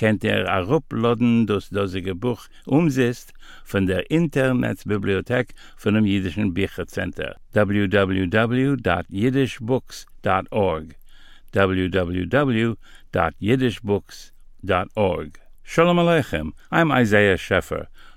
kennt er arupladen das dasige buch umsetzt von der internetbibliothek von dem jidischen bichercenter www.jidishbooks.org www.jidishbooks.org shalom aleichem i'm isaiah scheffer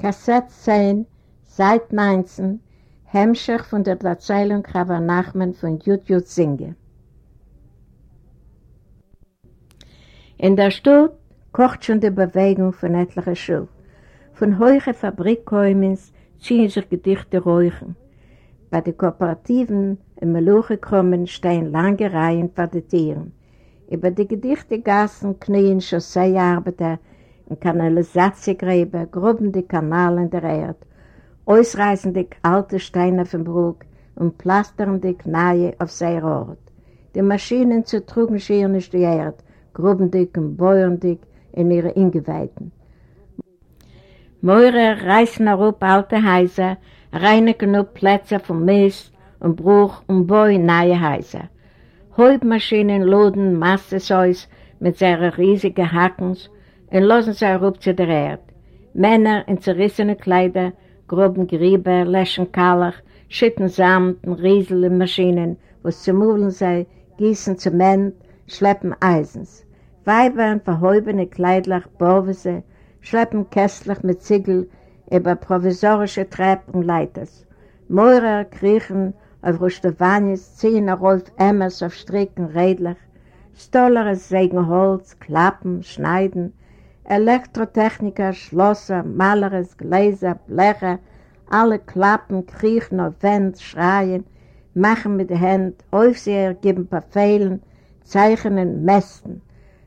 Kassett 10, Seit 19, Hemmschicht von der Erzählung Rabbi Nachman von Jud Jud Singe. In der Stadt kocht schon die Bewegung von etlichen Schuhen. Von hohen Fabrikkäumens ziehen sich Gedichte räuchen. Bei den Kooperativen im Meluche kommen stehen lange Reihen von den Tieren. Über die Gedichtegassen knien Chausseearbeiter und Kanalisatiegräber, gruben die Kanäle in der Erde, ausreißen die alte Steine vom Brug und plastern die Knaie auf sein Ort. Die Maschinen zertrugen schier nicht die Erde, gruben dick und beuern dick in ihre Ingeweiden. Meure reißen herup alte Häuser, reinigen up Plätze vom Mist und Bruch und bauen neue Häuser. Häubmaschinen laden Massesäus mit seinen riesigen Hackens und lassen sie herup zu der Erde. Männer in zerrissene Kleider, groben Grieber, löschen Kalach, schütten Samt und rieseln Maschinen, wo sie zermulen sei, gießen Zement, schleppen Eisens. Weiber in verhäubene Kleidlach, Borwese, schleppen Kästlich mit Ziegel über provisorische Treppen und Leiters. Meurer kriechen auf Rustavanis, ziehen auf Emmers auf Stricken redlich, Stollere sägen Holz, Klappen, Schneiden, Elektrotechniker, Schlosser, Maleres, Gläser, Blecher, alle Klappen kriechen auf Wände, schreien, machen mit den Händen, Aufseher geben Befehlen, zeichnen, mästen.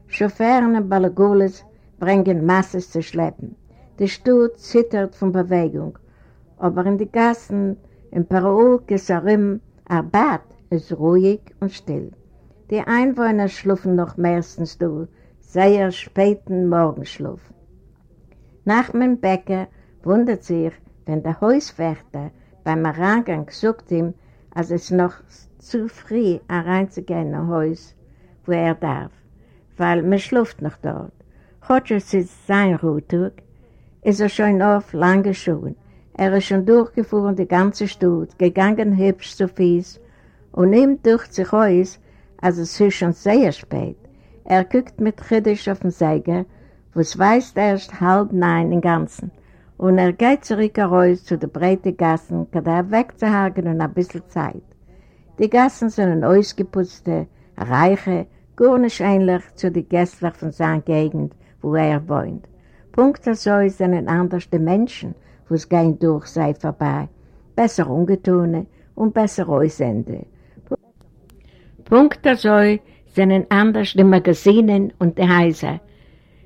Chauffeuren und Balagules bringen Masses zu schleppen. Die Stutt zittert von Bewegung, aber in die Gassen, im Parauk ist Arim, Arbat ist ruhig und still. Die Einwohner schlufen noch meistens durch, sehr späten Morgenschlaf. Nachmen Becker wundert sich, wenn der Hauswärter beim Herangang sucht ihm, als es noch zu früh hereinzugehen in ein Haus, wo er darf, weil man schläft noch dort. Heute es sein Ruhtag, ist er schon auf lange Schuhe. Er ist schon durchgefahren die ganze Stadt, gegangen hübsch zu Fies und nimmt durch sich aus, als es ist schon sehr spät. Er guckt mit Chiddisch auf den Seiger, wo es weiß erst halb neun im Ganzen. Und er geht zurück heraus zu den breiten Gassen, kann er wegzuhagen und ein bisschen Zeit. Die Gassen sind ausgeputzte, reiche, gar nicht ähnlich zu den Gästlern von seiner Gegend, wo er wohnt. Punkt so sind anders die Menschen, wo es gehen durch sei vorbei, besser ungetune und besser aussende. Punkt so sind anders die Magazinen und die Häuser.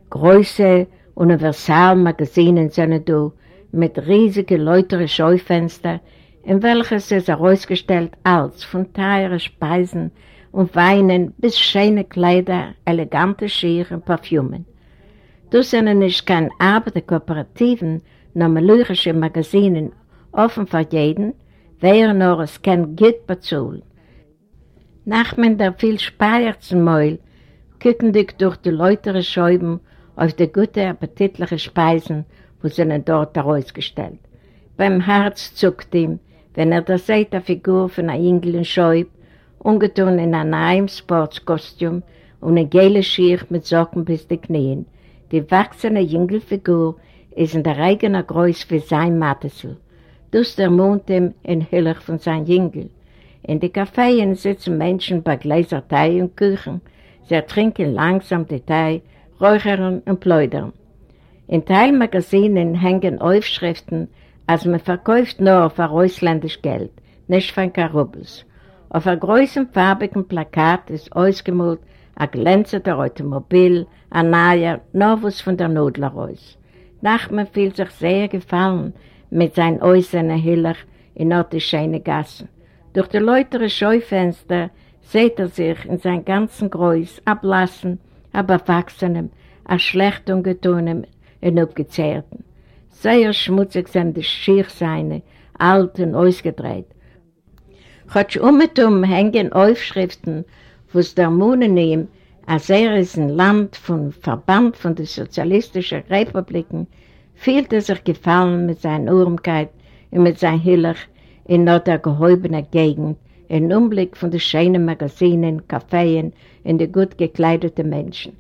Große Universalmagazinen sind da, mit riesigen läuteren Scheufenstern, in welches es herausgestellt als von teuren Speisen und Weinen bis schöne Kleider, elegante Schiere und Parfümen. Das sind nicht keine Arbeiterkooperativen, nur melurische Magazinen, offen für jeden, wer nur es kann gut bezahlen. Nachmen der viel Speierzenmäul, kicken dich durch die läutere Scheiben auf die gute, appetitliche Speisen, wo sie dort herausgestellt. Beim Herz zuckt ihm, wenn er da sieht, eine Figur von einer Engel Scheub, ungetun in einem neuen Sportskostüm und eine gelbe Schier mit Socken bis die Knien. Die wachsende Jüngelfigur ist in der eigenen Größe für sein Mattesel. Das der Mond ihm in Hüller von seinem Jüngel. In den Cafés sitzen Menschen bei Gläser Tee und Küchen. Sie trinken langsam den Tee, räuchern und pläudern. In Teilmagazinen hängen Aufschriften, als man verkauft nur für ausländisch Geld, nicht für Karubels. Auf einem großen farbigen Plakat ist ausgemalt ein glänzender Automobil, ein neuer, noch was von der Nudler aus. Nachman fühlt sich sehr gefallen mit seinen äußeren Hiller in die Gassen. Durch die läutere Scheufenster sieht er sich in seinem ganzen Größ ablassen, aber wachsenem, a schlecht ungetunem und abgezehrten. Sehr schmutzig sind die Schirrseine, alt und ausgedreht. Hat um und um hängen Aufschriften, was der Mune nehmen, als er ist ein Land von Verband von den sozialistischen Republiken, fühlt er sich gefallen mit seiner Urmkeit und mit seinem Hiller in der gehäubenen Gegend, im Umblick von den schönen Magazinen, Cafés und den gut gekleideten Menschen.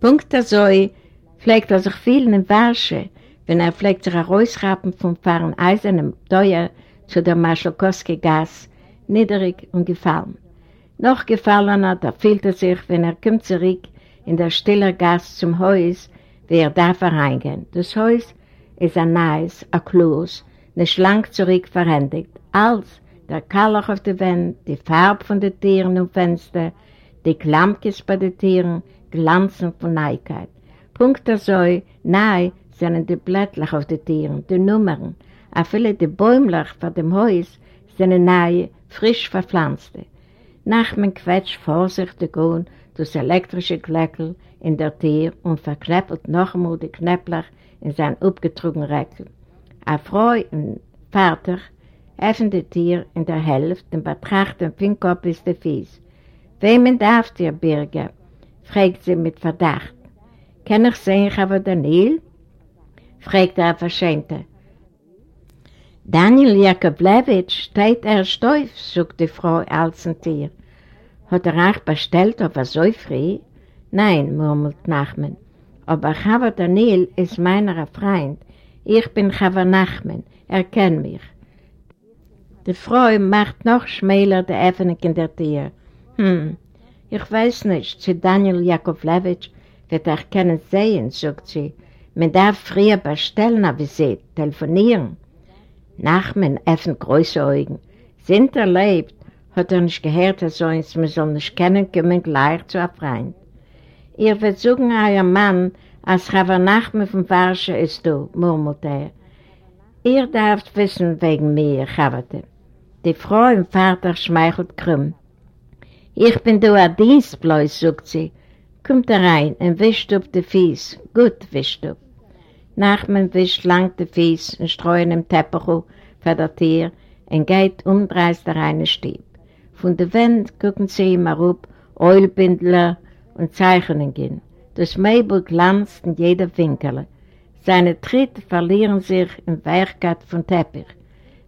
Punkt so pflegt er sich viel in Warsche, wenn er pflegt sich herausrappen vom Fahren eisernem Teuer zu der Maschalkowski-Gas, niedrig und gefallen. Noch gefallener, da fühlt er sich, wenn er kommt zurück in der stiller Gas zum Haus, wie er darf reingehen. Das Haus ist ein neues, ein Kloß, nicht lang zurück verwendet, als der Kalach auf der Wand, die Farbe von den Tieren und Fenster, die Klampkes bei den Tieren, Glanzen von Neuigkeit. Punkt so, nahe sind die Blättler auf den Tieren, die Nummern, auch viele die Bäumler vor dem Haus sind nahe, frisch verpflanzte. Nachmen quetscht vorsichtig und das elektrische Kleckel in der Tür und verknäppelt noch einmal die Knäppler in sein abgetrugenen Reckel. Eine Frau und Vater öffnet die Tür in der Hälfte und betrachtet den Fingerkopf bis der Fies. Wem darf dir, Birger? fragt sie mit Verdacht. Kann ich sehen, aber Daniel? fragt er verschämte. Daniel Jakoblewitsch steht er steif, sagt die Frau Alzentier. Hat er auch bestellt auf so früh? Nein, murmelt Nachman. Aber Chava Daniel ist meiner Freund. Ich bin Chava Nachman. Er kennt mich. Die Frau macht noch schmäler die Öffnung in der Tür. Hm, ich weiß nicht, zu Daniel Jakovlewitsch wird er kennen sehen, sagt sie. Man darf früher bestellen, aber sie telefonieren. Nachmen öffnet große Augen. Sind er lebt, hat er nicht gehört, er uns, man soll nicht kennen, kommen gleich zu einem Freund. Ihr sagen, euer Mann, als Rava Nachmen von Warsche ist du, murmelt er. Ihr dürft wissen wegen mir, Chavate. Die Frau im Vater schmeichelt krumm. Ich bin du ein Dienstbläus, sagt sie. Kommt rein und wischt auf die Fies. Gut wischt auf. Nachman wischt lang die Fies und streuen im Teppich für das Tier und geht umdreist der reine Stieb. Von der Wand gucken sie immer rup, Eulbindler und Zeichnungen gehen. Das Mäbel glanzt in jeder Winkel. Seine Tritte verlieren sich in Weichkeit von Teppich.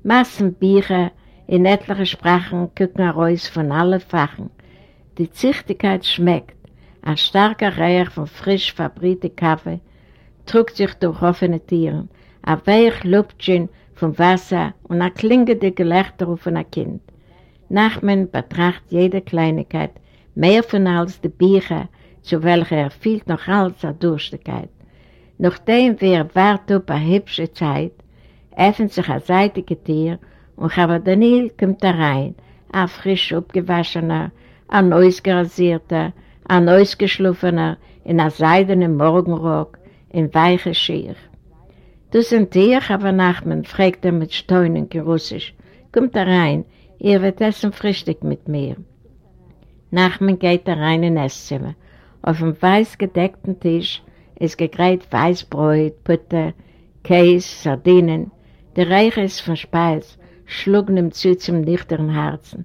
Massen Bücher in etlichen Sprachen gucken heraus von allen Fachen. Die Züchtigkeit schmeckt. Ein starker Reich von frisch verbrühtem Kaffee drückt sich durch offene Tieren. Ein weich Lüftchen vom Wasser und ein klingende Gelächter von einem Kind. Nachmen betrachtet jede Kleinigkeit, mehr von als die Bücher, zu welcher er fehlt noch als eine Durstigkeit. Nachdem wir warten auf eine hübsche Zeit, öffnet sich ein seitige Tier und Chava Daniel kommt da rein, ein frisch abgewaschener, ein neues gerasierter, ein neues geschliffener, in einem seidenen Morgenrock, in weiche Schier. Du sind dir, Chava Nachman, fragt er mit Steunen gerussisch. Kommt da rein, ihr wird essen Frühstück mit mir. Nachman geht da rein in Esszimmer. Auf dem weiß gedeckten Tisch ist gegräht Weißbräut, Butter, Käse, Sardinen. Der Reich ist von Speis, schlug ihm zu zum nüchternen Herzen.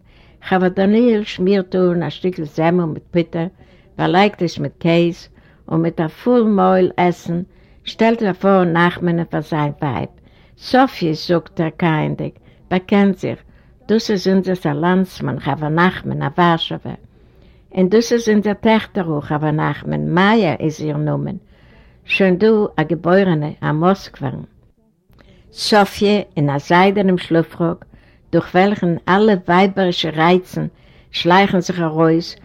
Aber Daniel schmiert nun ein Stück Semmel mit Butter, verleicht es mit Käse und mit einem Vollmäul essen, stellt er vor Nachmen für sein Weib. Sophie, sagt er keindig, bekennt sich, das ist unser Landsmann, Chava Nachmen, a Warschauer. Und das ist unser Töchter auch, Chava Nachmen, Maya ist ihr Nomen. Schon du, a Geborene, a Moskwa. Sophie in a seidenem Schlupfrock durch welchen alle weiberischen Reizen schleichen sich heraus,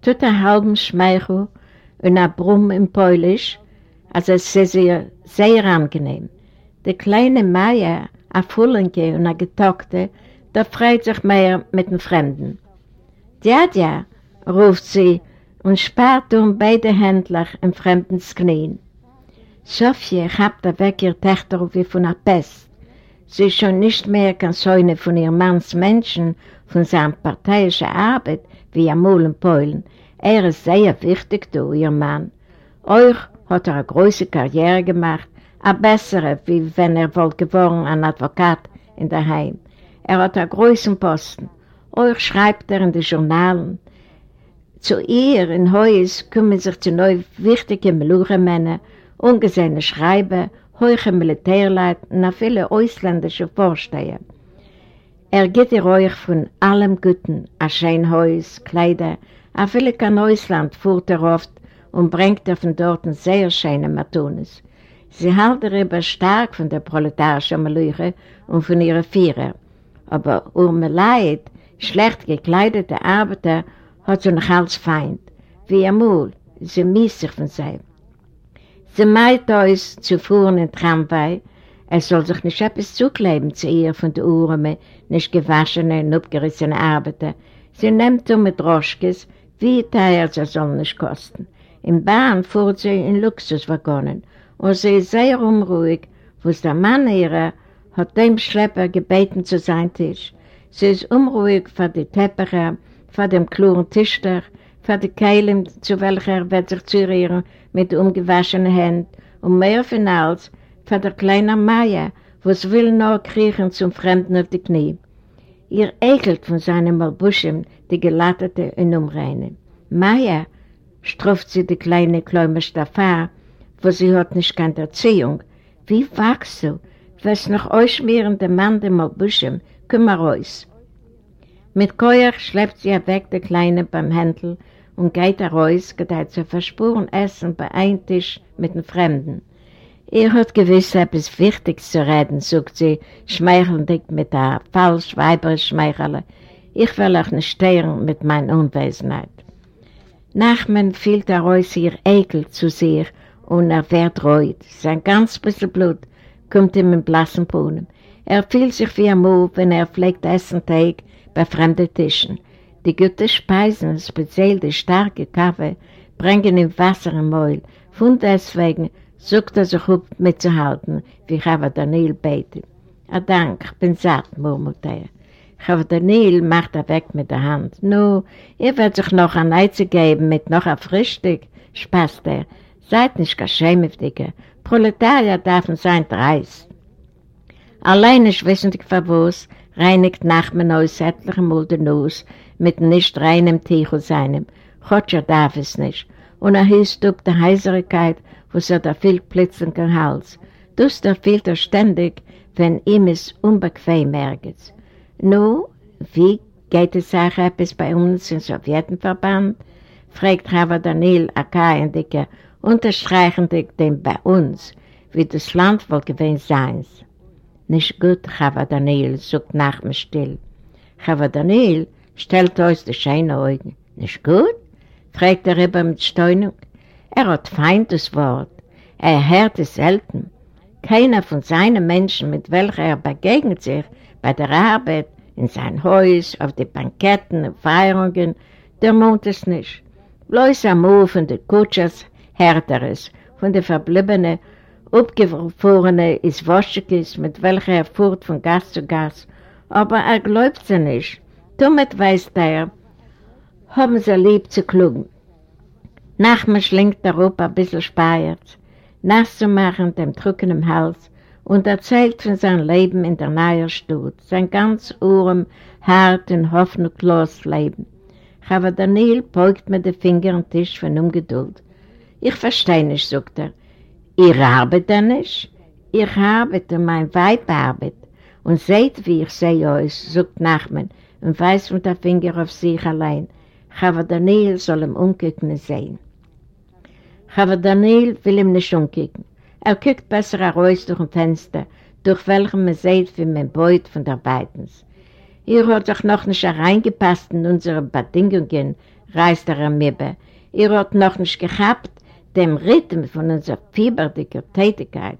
tut ein halben Schmeichel und ein Brumm im Polisch, also es ist ihr sehr angenehm. Die kleine Maya, a Fullenke und a Getockte, da freut sich mehr mit den Fremden. Djadja, ruft sie und spart um beide Händler im Fremdens Knien. Sofie habt weg ihr Töchter wie von einer Pest. Sie ist schon nicht mehr kein Säune von ihrem Manns Menschen, von seiner parteiischen Arbeit, wie am in Polen. Er ist sehr wichtig, du, ihr Mann. Euch hat er eine große Karriere gemacht, eine bessere, wie wenn er wohl geworden ein Advokat in der Heim. Er hat einen großen Posten. Euch schreibt er in den Journalen. Zu ihr in Heus kümmern sich zu neu wichtige Meluchenmänner, ungesehene Schreiber, hohe Militärleute und viele ausländische Vorsteher. Er geht ihr euch von allem Guten, ein schön Haus, Kleider, a viele kann Ausland fuhrt er oft und bringt er von dort sehr schöne Matunes. Sie hält darüber stark von der proletarischen Melüche und von ihren Vierer. Aber um Leid, schlecht gekleidete Arbeiter, hat sie noch als Feind. Wie amul, sie mies sich von sie. Sie meint uns zu fuhren in Tramway, es soll sich nicht etwas zukleben zu ihr von den Uhren, nicht gewaschene und abgerissene Arbeiter. Sie nimmt um mit Droschkes, wie teuer sie soll nicht kosten. Im Bahn fuhrt sie in Luxuswaggonen und sie ist sehr unruhig, wo der Mann ihrer hat dem Schlepper gebeten zu sein Tisch. Sie ist unruhig für die Teppiche, für den kluren Tischler, für die Keilen, zu welcher wird sich zurieren mit umgewaschenen Händen und mehr von alles für der kleinen Maya, was will nur kriechen zum Fremden auf die Knie. Ihr ekelt von seinem Malbuschem die gelattete und umreine. Maya, struft sie die kleine Kläume Staffar, wo sie hat nicht keine Erziehung. Wie wachst du? Was noch ausschmierende Mann dem Kümmer raus. Mit Keuer schleppt sie weg die Kleine beim Händel und geht raus, gedeiht zu verspuren Essen bei einem Tisch mit den Fremden. Ihr hat gewiss etwas Wichtiges zu reden, sagt sie, schmeichelnd mit der falsch weiberisch Schmeichele. Ich will euch nicht stören mit meiner Unwesenheit. Nachmen fiel der Reus ihr Ekel zu sehr und er wird reut. Sein ganz bisschen Blut kommt ihm in blassen Bohnen. Er fühlt sich wie ein Move, wenn er pflegt Essen Teig bei fremden Tischen. Die guten Speisen, speziell die starke Kaffee, bringen ihm Wasser im Maul. Von deswegen sucht er sich auf mitzuhalten, wie Chava Daniel betet. A Dank, ich bin satt, murmelt er. Chava Daniel macht er weg mit der Hand. Nu, ihr werdet sich noch ein Eize geben mit noch ein Frühstück, spaßt er. Seid nicht geschämiftige. Proletarier dürfen sein dreist. Allein ist wissentlich verwusst, reinigt Nachmen aus etlichen Mulden aus, mit nicht reinem Tichel seinem. Chotscher darf es nicht. Und er hieß ob der Heiserigkeit, wo er da viel Plitzen kein Hals. Dus da fehlt er ständig, wenn ihm es unbequem ergeht. Nu, wie geht es auch etwas bei uns im Sowjetenverband? fragt Rava Daniel Akaiendicke, unterstreichendig dem bei uns, wie das Land wohl gewesen sein. Nicht gut, Chava Daniel, sagt nach mir still. Chava Daniel stellt uns die schönen Augen. Nicht gut? fragt er über mit Steunung. Er hat feindes Wort. Er hört es selten. Keiner von seinen Menschen, mit welcher er begegnet sich, bei der Arbeit, in sein Haus, auf die Banketten und Feierungen, der mont es nicht. Bloß am Move von den Kutschers hört er es, von den Verbliebenen, abgefrorene ist Woschekis, mit welcher er fuhrt von Gas zu Gas, aber er glaubt sie nicht. Damit weiß er, haben sie lieb zu klugen. Nachher schlingt er auf ein bisschen Speiert, nass zu machen dem Drücken im Hals und erzählt von seinem Leben in der neuen Stadt, sein ganz urem, hart und hoffnungslos Leben. Aber Daniel beugt mir den Finger am Tisch von Ungeduld. Ich verstehe nicht, sagt er. Ihr arbeitet nicht? Ich arbeite, mein Weib arbeitet. Und seht, wie ich sehe euch, sagt Nachman und weist mit der Finger auf sich allein. Aber Daniel soll ihm umkicken sehen. Aber Daniel will ihm nicht umkicken. Er guckt besser heraus durch ein Fenster, durch welchen man sieht, wie man beut von der Beitens. Ihr hat sich noch nicht reingepasst in unsere Bedingungen, reißt der Amibbe. Ihr hat noch nicht gehabt, dem Rhythm von unserer fieberdicken Tätigkeit.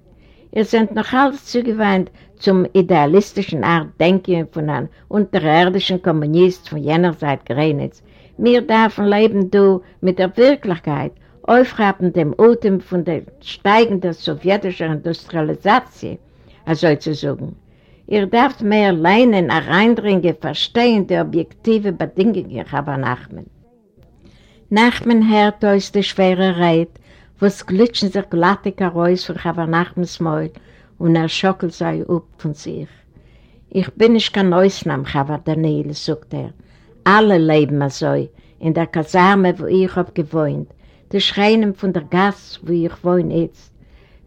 Ihr seid noch alles zugewandt zum idealistischen Art Denken von einem unterirdischen Kommunist von jener Seite Grenitz. Wir dürfen leben, du, mit der Wirklichkeit, aufrappen dem Atem von der steigenden sowjetischen Industrialisation, also zu sagen. Ihr dürft mehr lernen, reindringen, verstehen die objektive Bedingungen, aber Nachmen. Nachmen hört aus der schwere Reit, was glitschen sich glattig heraus von Chava Nachmens Maul und er schockelt sei up von sich. Ich bin nicht kein Ausnahme, Chava Daniel, sagt er. Alle leben so, in der Kasarme, wo ich hab gewohnt, die Schreinen von der Gasse, wo ich wohne jetzt.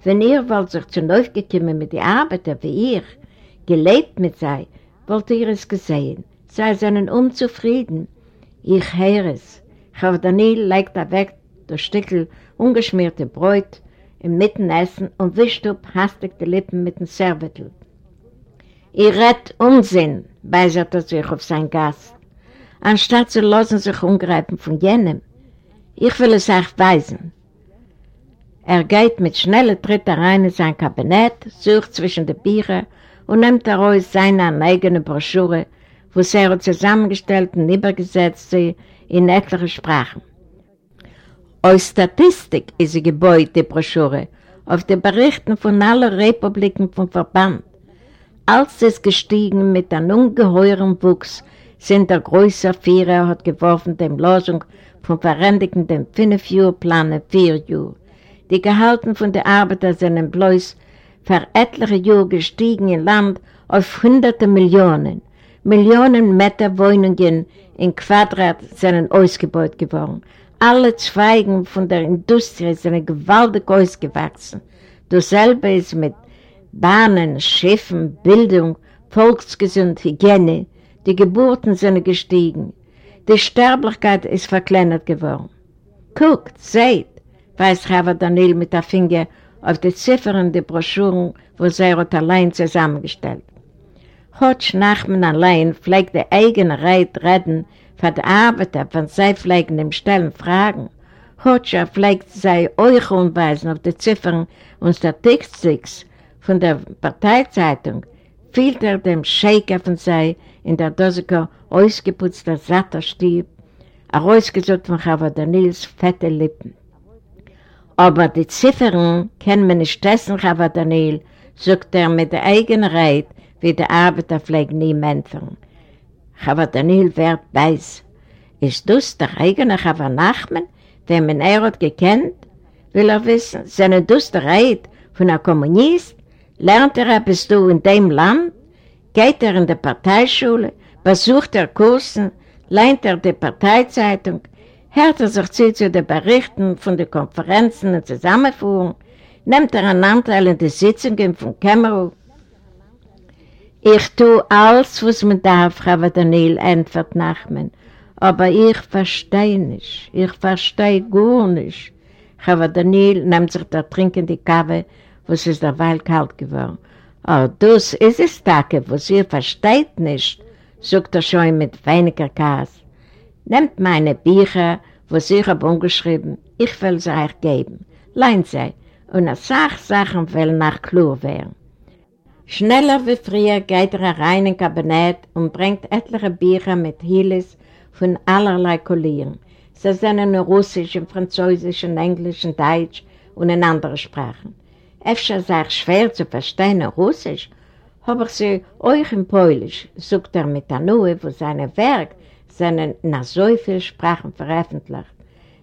Wenn ihr wollt sich zu neu gekommen mit den Arbeiter wie ich, gelebt mit sei, wollt ihr es gesehen, sei seinen unzufrieden. Ich höre es. Chava Daniel legt er weg das Stückel ungeschmierte Brot im Mittenessen und wischt up hastig die Lippen mit dem Servetel. Ihr redt Unsinn, weisert er sich auf sein Gast, anstatt zu lassen sich umgreifen von jenem. Ich will es euch weisen. Er geht mit schnellen Tritten rein in sein Kabinett, sucht zwischen den Büchern und nimmt daraus seine eigene Broschüre, wo er zusammengestellt und übergesetzt sie in etliche Sprachen. Aus Statistik ist sie gebeut, die Broschüre, auf den Berichten von allen Republiken vom Verband. Als es gestiegen mit einem ungeheuren Wuchs, sind der größere Vierer hat geworfen dem Losung vom verändigen dem Fünf-Jahr-Plan vier Jahre. Die Gehalten von den Arbeitern sind bloß für etliche Jahre gestiegen im Land auf hunderte Millionen. Millionen Meter Wohnungen in Quadrat sind ausgebaut geworden. Alle Zweigen von der Industrie sind gewaltig ausgewachsen. Dasselbe ist mit Bahnen, Schiffen, Bildung, Volksgesund, Hygiene. Die Geburten sind gestiegen. Die Sterblichkeit ist verkleinert geworden. Guckt, seht, weiß Rava Daniel mit der Finger auf die Ziffern der Broschüren, wo sie allein zusammengestellt. Hotsch Nachmen allein pflegt die eigene Reit reden für die Arbeiter, wenn sie pflegen im Stellen fragen. Hotscher pflegt sie euch umweisen auf die Ziffern und Statistiks von der Parteizeitung, fiel er dem Shaker von sei in der Doseko ausgeputzter satter Stieb, herausgesucht von Chava Daniels fette Lippen. Aber die Ziffern kennen wir nicht dessen, Chava Daniel, sagt er mit der eigenen Reit, wie der Arbeiter pflegt nie Menschen. Chava Daniel wird weiß. Ist das der eigene Chava Nachman, den man er hat gekannt? Will er wissen, seine Reit von einem Kommunist? Lernt er etwas du in dem Land? Geht er in die Parteischule? Besucht er Kursen? Leint er die Parteizeitung? Hört er sich zu, zu den Berichten von den Konferenzen und Zusammenführungen? Nimmt er einen Anteil in die Sitzungen von Kämmerow? Ich tue alles, was man darf, Frau Daniel, entfört Nachmen. Aber ich verstehe nicht. Ich verstehe gar nicht. Frau Daniel nimmt sich da trinkende Kaffee, was ist derweil kalt geworden. Oh, das ist es, Tage, was ihr versteht nicht, sagt er schon mit weniger Kass. Nehmt meine Bücher, was ich habe umgeschrieben, ich will sie euch geben. Leint sie, und eine Sache Sachen will nach klar werden. Schneller wie früher geht er rein in Kabinett und bringt etliche Bücher mit Hilis von allerlei Kulieren. Sie sind in Russisch, in Französisch, in Englisch, in Deutsch und in anderen Sprachen. Efter sei schwer zu verstehen in Russisch, habe ich sie euch in Polisch, sagt er mit Anue, wo seine Werk seinen nach so vielen Sprachen veröffentlicht.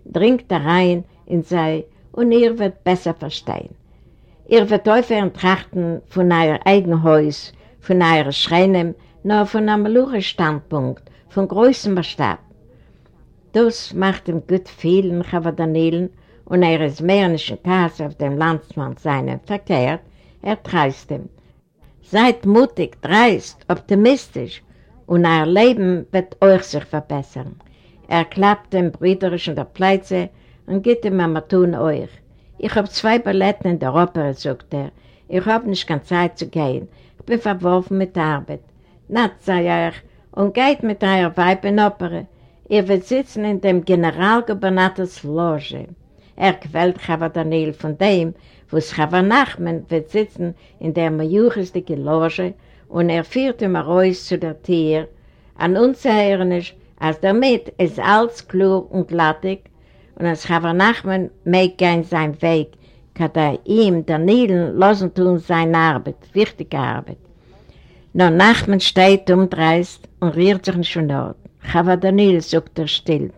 Dringt er rein in sei und ihr wird besser verstehen. Ihr wird öfter trachten von euer eigenen Haus, von eurer Schreinem, nur von einem luren Standpunkt, von größtem Maßstab. Das macht ihm gut vielen Chavadanilen und nicht in Kasse auf dem Landsmann seinen verkehrt, er treist ihm. Seid mutig, dreist, optimistisch und euer Leben wird euch sich verbessern. Er klappt dem Brüderischen der Pleize und gibt ihm am Tun euch. Ich habe zwei Balletten in der Oper, sagt er. Ich habe nicht keine Zeit zu gehen. Ich bin verworfen mit der Arbeit. Na, sei euch, und geht mit eurer Weib in Opere. Ihr wird sitzen in dem Generalgubernators Loge. Er quält Chava Daniel von dem, wo es Chava Nachman wird sitzen in der majuristische Loge und er führt ihm raus zu der Tür. An uns erinnern ist, als damit ist alles klar und glattig und als Chava Nachman mag gehen seinen Weg, kann er ihm, Daniel, losen tun seine Arbeit, wichtige Arbeit. Nur Nachman steht umdreist und rührt sich schon dort. Chava Daniel sagt er still.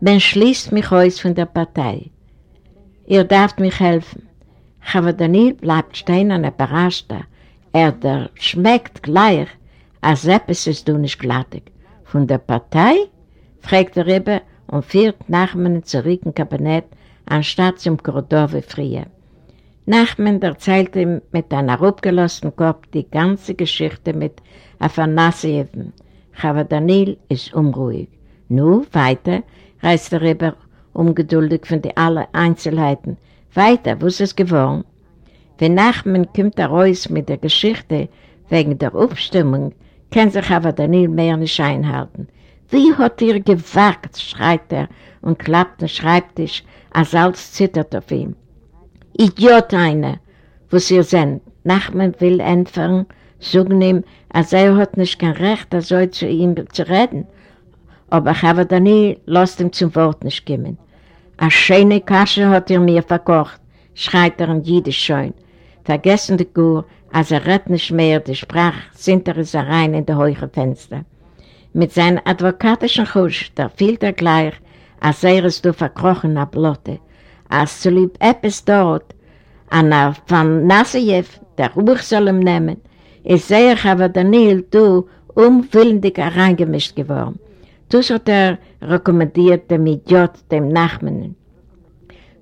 Man schließt mich aus von der Partei. Ihr dürft mich helfen. Chava Daniel bleibt stehen und er überrascht. Er der schmeckt gleich, als etwas ist du nicht glattig. Von der Partei? fragt er über und führt Nachman zurück im Kabinett, anstatt zum Korridor wie früher. Nachman erzählt ihm mit einem abgelassenen Kopf die ganze Geschichte mit Afanassieven. Chava Daniel ist unruhig. Nu, weiter, reißt er über ungeduldig von den allen Einzelheiten. Weiter, wo ist es geworden? Wenn Nachman kommt er raus mit der Geschichte wegen der Aufstimmung, kann sich aber Daniel mehr nicht einhalten. Wie hat ihr gewagt, schreit er und klappt den Schreibtisch, als alles zittert auf ihm. Idiot einer, wo sie sind. Nachman will entfernen, sagen ihm, als er hat nicht kein Recht, er soll zu ihm zu reden. Aber Chava Daniel lässt ihm zum Wort nicht kommen. A schöne Kasche hat er mir verkocht, schreit er in Jiddisch schon. Vergessen die Kur, als er redet nicht mehr die Sprache, sind er rein in die hohe Fenster. Mit seinem advokatischen Husch, da fehlt er gleich, als er es verkrochen ab Lotte, als zu lieb etwas dort, an der von Nassejew, der Ruch soll ihm nehmen, ist sehr aber Daniel, du, unwillendig reingemischt geworden. Das hat er rekommendiert dem Idiot, dem Nachmannen.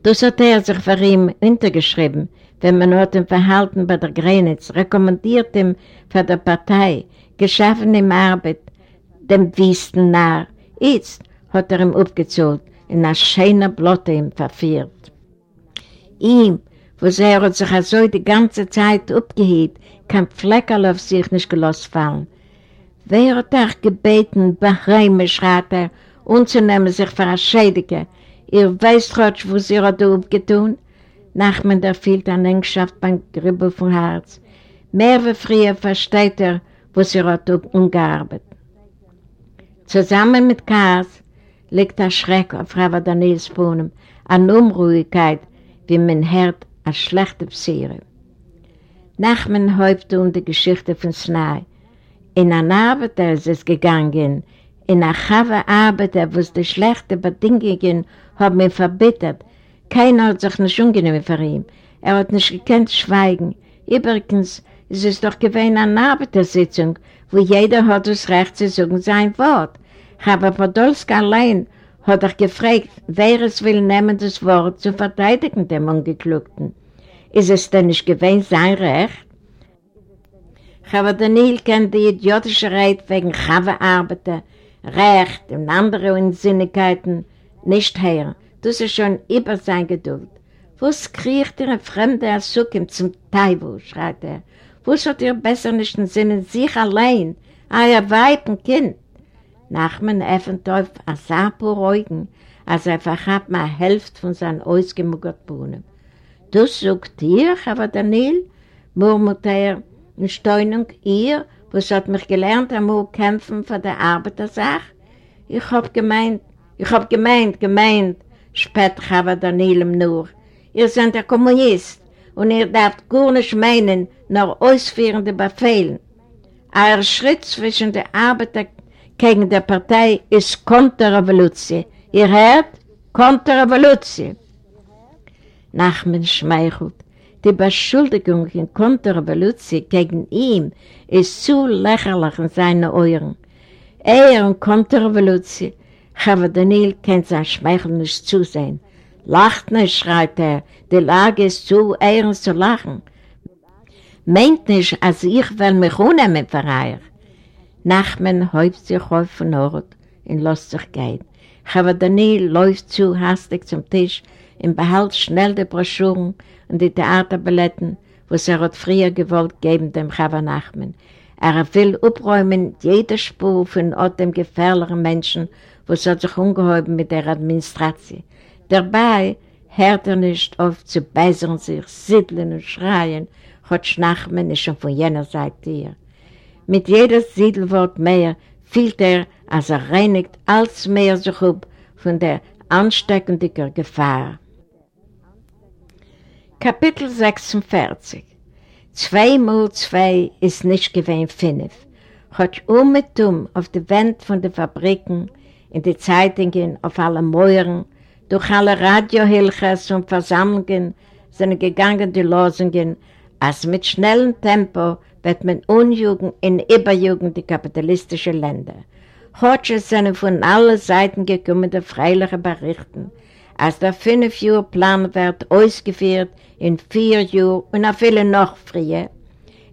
Das hat er sich für ihn hintergeschrieben, wenn man hat im Verhalten bei der Grenitz, rekommendiert ihm für die Partei, geschaffen im Arbeit, dem Wüsten nach. Jetzt hat er ihm aufgezogen, in einer schönen Blotte ihm verführt. Ihm, wo er sich also die ganze Zeit abgehebt, kein Fleckerl auf sich nicht gelassen fallen. Wer hat euch gebeten, Bahreime, schreit er, unzunehmen sich für eine Schädige? Ihr weißt doch, wo sie hat aufgetun? Nachmen der fehlt an Engschaft beim Gribbel vom Herz. Mehr wie früher versteht er, wo sie hat umgearbeitet. Zusammen mit Kaas liegt der Schreck auf Rava Daniels Bohnen, an Unruhigkeit, wie man hört, als schlechte Psyre. Nachmen häufte um die Geschichte von Snai. In einer Arbeit ist es gegangen, in einer Chava Arbeit, wo es die schlechten Bedingungen haben ihn verbittert. Keiner hat sich nicht ungenehm für ihn. Er hat nicht gekannt schweigen. Übrigens ist es doch gewesen eine Arbeitersitzung, wo jeder hat das Recht zu sagen sein Wort. Aber Podolska allein hat er gefragt, wer es will nehmen das Wort zu verteidigen, dem Ungeklugten. Ist es denn nicht gewesen sein Recht? Aber Daniel kennt die idiotische Rede wegen Chava-Arbeiter, Recht und andere Unsinnigkeiten nicht her. Das ist schon über sein Geduld. Was kriegt ihr ein fremder Asukim zum Taiwo, schreit er. Was hat ihr besser nicht in sich allein, euer Weib und Kind? Nachman öffnet auf Asapo Reugen, als er verhat mal Hälfte von seinen ausgemuggerten Bohnen. Das sagt ihr, aber Daniel, murmelt er in Steunung, ihr, was hat mich gelernt, einmal kämpfen für die Arbeitersache? Ich hab gemeint, ich hab gemeint, gemeint, spät Chava Daniel Nur. Ihr seid der Kommunist und ihr dürft gar nicht meinen, nur ausführende Befehlen. Euer Schritt zwischen der Arbeiter gegen die Partei ist Konterrevolution. Ihr hört? Konterrevolution. Nachmen schmeichelt. Die Beschuldigung in Konterrevolution gegen ihn ist zu lächerlich in seinen Ohren. Er und Konterrevolution, aber Daniel kennt sein Schmeichel nicht zusehen. Lacht nicht, schreit er, die Lage ist zu ernst zu lachen. Meint nicht, als ich will mich unnehmen für euch. Nachmen häuft sich auf von Ort und lässt sich gehen. Aber Daniel läuft zu hastig zum Tisch und behält schnell die Broschüren und die Theaterbilletten, was er hat früher gewollt geben dem Chava Nachman. Er will abräumen jede Spur von dem gefährlichen Menschen, was hat sich umgehoben mit der Administration. Dabei hört er nicht auf zu beißen sich, siedeln und schreien, hat Schnachman schon von jener Seite hier. Mit jedem Siedelwort mehr fühlt er, als er reinigt als mehr sich ab von der ansteckenden Gefahr. Kapitel 46 Zwei mal zwei ist nicht gewähnt fünf. Hat um mit um auf die Wand von den Fabriken, in die Zeitungen, auf alle Mäuren, durch alle Radiohilches und Versammlungen sind gegangen die Losungen, als mit schnellem Tempo wird man Unjugend in Überjugend die kapitalistischen Länder. Heute sind von allen Seiten gekommen die freiliche Berichten, als der Fünf-Jahr-Plan wird ausgeführt in vier Jahren und auch viele noch früher,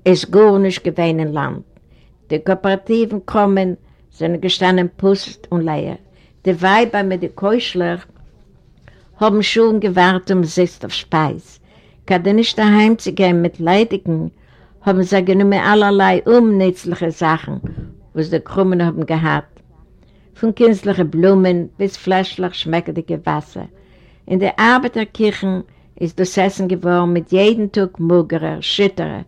ist gar nicht gewesen Land. Die Kooperativen kommen, sind gestanden Pust und Leier. Die Weiber mit den Keuschlern haben schon gewartet um sich auf Speis. Gerade nicht daheim zu gehen mit Leidigen, haben sie genommen allerlei unnützliche Sachen, was die Krummen haben gehabt. Von künstlichen Blumen bis fleischlich schmeckendige Wasser. In der Arbeiterkirchen ist das Essen geworden mit jedem Tag muggerer, schütterer.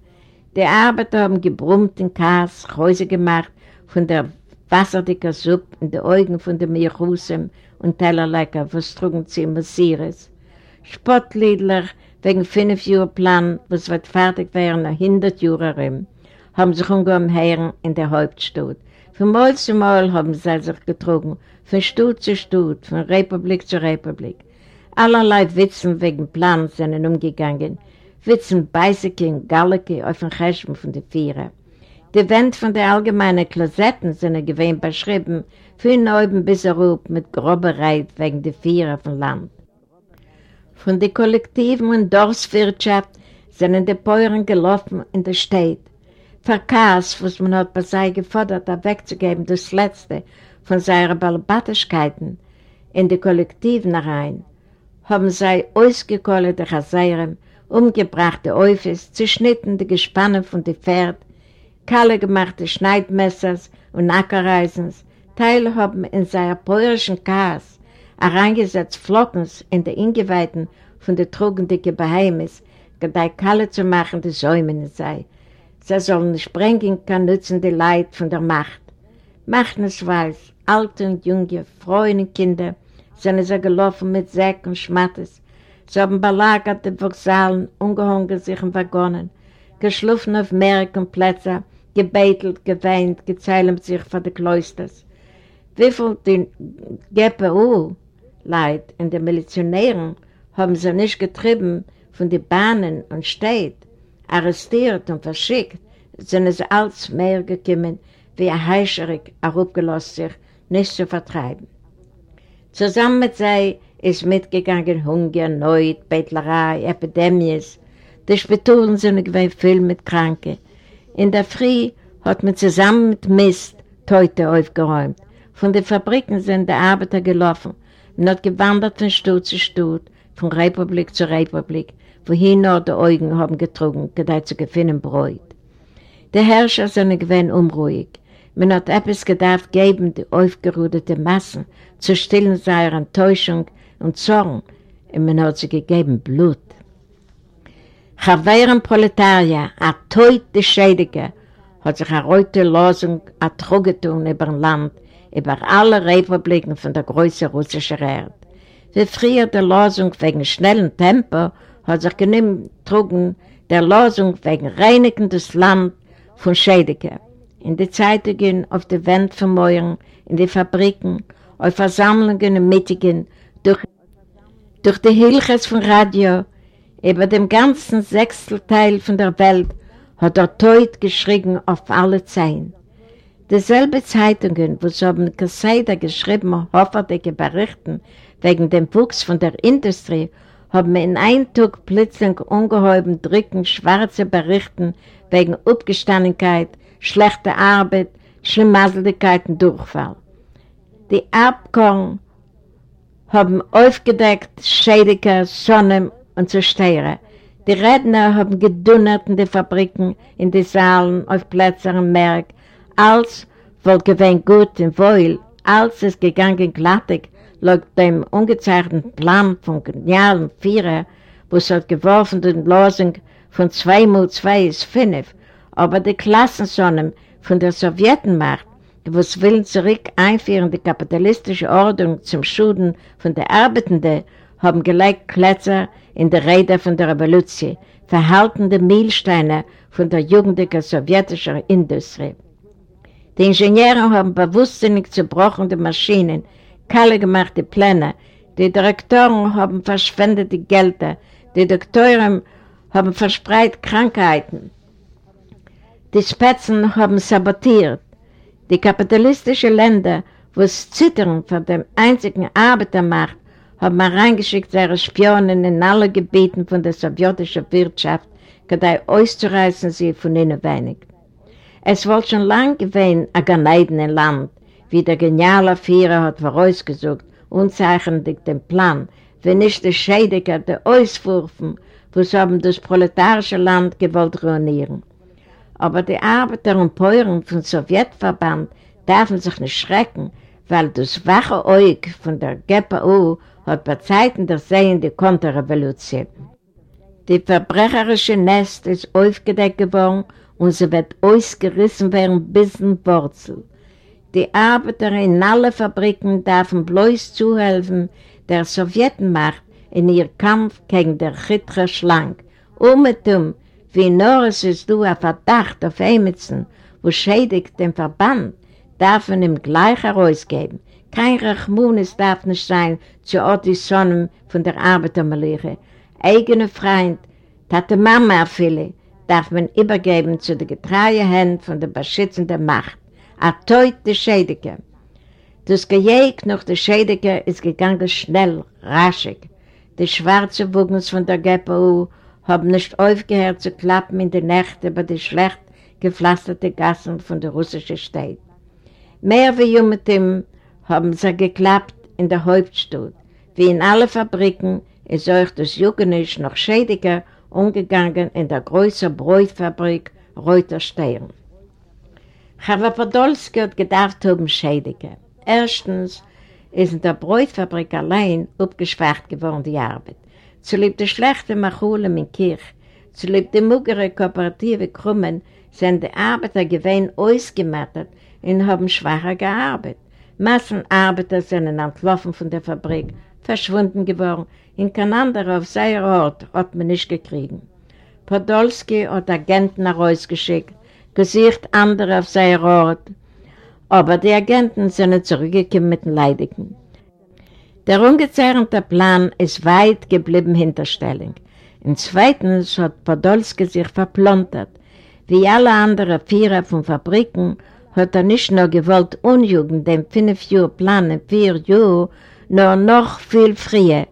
Die Arbeiter haben gebrummt in Kass, Häuser gemacht von der wasserdicker Suppe in den Augen von den Mirhusem und Tellerlecker, was trugen sie im Messias. Spottliedler wegen fünf Jahre Plan, was wird fertig werden nach 100 Jahren, haben sich umgeheim in der Hauptstadt. Von Mal zu Mal haben sie sich getrogen, von Stadt zu Stadt, von Republik zu Republik. Allerlei Witzen wegen Plan sind umgegangen, Witzen Beiseke und Galleke auf den Cheshmen von den Vieren. Die Wände von den allgemeinen Klosetten sind gewähnt beschrieben, von oben bis herab mit grober Reit wegen der Vierer vom Land. Von den Kollektiven und Dorfwirtschaft sind die Bäuerin gelaufen in der Stadt. Verkass, was man hat bei sei gefordert, wegzugeben, das Letzte von seinen Balbatischkeiten in die Kollektiven rein, haben sie ausgekollete Chaseiren, umgebrachte Eufes, zerschnittene Gespanne von den Pferd, kalle gemachte Schneidmessers und Ackerreisens, Teile haben in seiner bäuerischen Kass hereingesetzt Flockens in der Ingeweihten von der trugendicke Beheimnis, gedei kalle zu machen, die Säumen sei. Sie sollen bringen, kann nützen die Leid von der Macht. Machten es weiß, alte und junge, freunde Kinder, sind sie gelaufen mit Säck und Schmattes. Sie haben belagert die Vauxhallen, ungehungert sich in Waggonen, geschliffen auf Meere und Plätze, gebetelt, geweint, gezeilt sich vor den Klösters. Wie viel die GPU Leid in den Milizionären haben sie nicht getrieben von den Bahnen und Städten, arrestiert und verschickt, sind sie als mehr gekommen, wie ein Heischerig herabgelost sich, nicht zu vertreiben. Zusammen mit sie ist mitgegangen Hunger, Neut, Bettlerei, Epidemies. Die Spitulen sind gewesen viel mit Kranken. In der Früh hat man zusammen mit Mist Teute aufgeräumt. Von den Fabriken sind die Arbeiter gelaufen und hat gewandert von Stutt zu Stutt, von Republik zu Republik, wohin nur die Augen haben getrunken, gedeiht zu gewinnen Bräut. Die Herrscher sind gewesen unruhig. Man hat etwas gedacht geben, die aufgerudete Massen, zu stillen seiner Enttäuschung und Zorn, und man hat sie gegeben Blut. Chaveren Proletarier, a teut de Schädige, hat sich eine reute Losung ertrugetun über ein Land, über alle Republiken von der größeren russischen Erde. Wie früher der Losung wegen schnellen Tempo hat sich genommen trugen der Losung wegen reinigendes Land von Schädige. In die Zeitungen, auf die Wände von Mäuern, in die Fabriken, auf Versammlungen und Mittingen, durch, durch die Hilches von Radio, über dem ganzen Sechstelteil von der Welt hat er Teut geschrien auf alle Zeilen. Dieselbe Zeitungen, wo so haben Kaseider geschrieben, hoffärtige Berichten wegen dem Wuchs von der Industrie, haben in einem Tag plötzlich ungeheuben drücken schwarze Berichten wegen Abgestandenkeit, schlechter Arbeit, Schlimmasseligkeit und Durchfall. Die Abkorn haben aufgedeckt Schädiger, Sonnen und Zerstörer. Die Redner haben gedunnert in die Fabriken, in die Saalen, auf Plätzen am Merk. Alles wohl gewinnt gut und wohl, alles ist gegangen glattig, laut dem ungezeichneten Plan vom genialen Vierer, wo es hat geworfen den Losung von 2 mal 2 ist 5, aber die Klassensonnen von der Sowjetenmacht, wo es willen zurück einführen die kapitalistische Ordnung zum Schuden von der Arbeitenden, haben gelegt Plätze in der Rede von der Revolution, verhaltende Milsteine von der jugendlichen sowjetischen Industrie. Die Ingenieure haben bewusstsinnig zerbrochene Maschinen, kalle gemachte Pläne, die Direktoren haben verschwendete Gelder, die Doktoren haben verspreit Krankheiten, die Spätzen haben sabotiert, die kapitalistischen Länder, wo es zittern von dem einzigen Arbeitermacht, haben reingeschickt ihre Spionen in alle Gebieten von der sowjetischen Wirtschaft, gedei auszureißen sie von ihnen wenig. Es wollte schon lang gewesen, ein geneidene Land, wie der geniale Führer hat vorausgesucht, unzeichnend den Plan, wenn nicht die Schädiger der Auswürfen, wo sie haben das proletarische Land gewollt ruinieren. Aber die Arbeiter und Peuren vom Sowjetverband dürfen sich nicht schrecken, weil das wache Auge von der GPU hat bei Zeiten der sehende Konterrevolution. Die verbrecherische Nest ist aufgedeckt geworden und sie wird ausgerissen werden bis in Wurzel. Die Arbeiter in allen Fabriken dürfen bloß zuhelfen der Sowjetenmacht in ihr Kampf gegen der chitre Schlank. Umhetum, wie nur ist du ein Verdacht auf Emitzen, wo schädigt den Verband, darf man ihm gleich herausgeben. Kein Rachmunis darf nicht sein zu Auditionen von der Arbeitermelehre. Eigene Freund, Tate Mama erfülle, darf man übergeben zu den getreuen Händen von der beschützenden Macht. A teute Schädige. Das Gejäg nach der Schädige ist gegangen schnell, raschig. Die schwarzen Wugens von der GPU haben nicht aufgehört zu klappen in die Nächte über die schlecht gepflasterte Gassen von der russischen Stadt. Mehr wie Jumetim haben sie geklappt in der Hauptstadt. Wie in allen Fabriken ist euch das Jugendlich noch schädiger umgegangen in der größeren Bräutfabrik Reuter Stern. Chava Podolski hat gedacht haben schädiger. Erstens ist in der Bräutfabrik allein abgeschwacht geworden die Arbeit. Zulieb die schlechte Machule in Kirch, zulieb die muggere kooperative Krummen, sind die Arbeiter gewähnt ausgemattet und haben schwacher gearbeitet. Massenarbeiter sind entlaufen von der Fabrik, verschwunden geworden. In kein anderer auf seiner Ort hat man nicht gekriegt. Podolski hat Agenten herausgeschickt, gesicht andere auf seiner Ort, aber die Agenten sind zurückgekommen mit den Leidigen. Der ungezeichnete Plan ist weit geblieben hinter Stellung. Und zweitens hat Podolski sich verplontert. Wie alle anderen Vierer von Fabriken hat er nicht nur gewollt Unjugend dem fünf Jahr Plan vier Jahren, nur noch viel früher.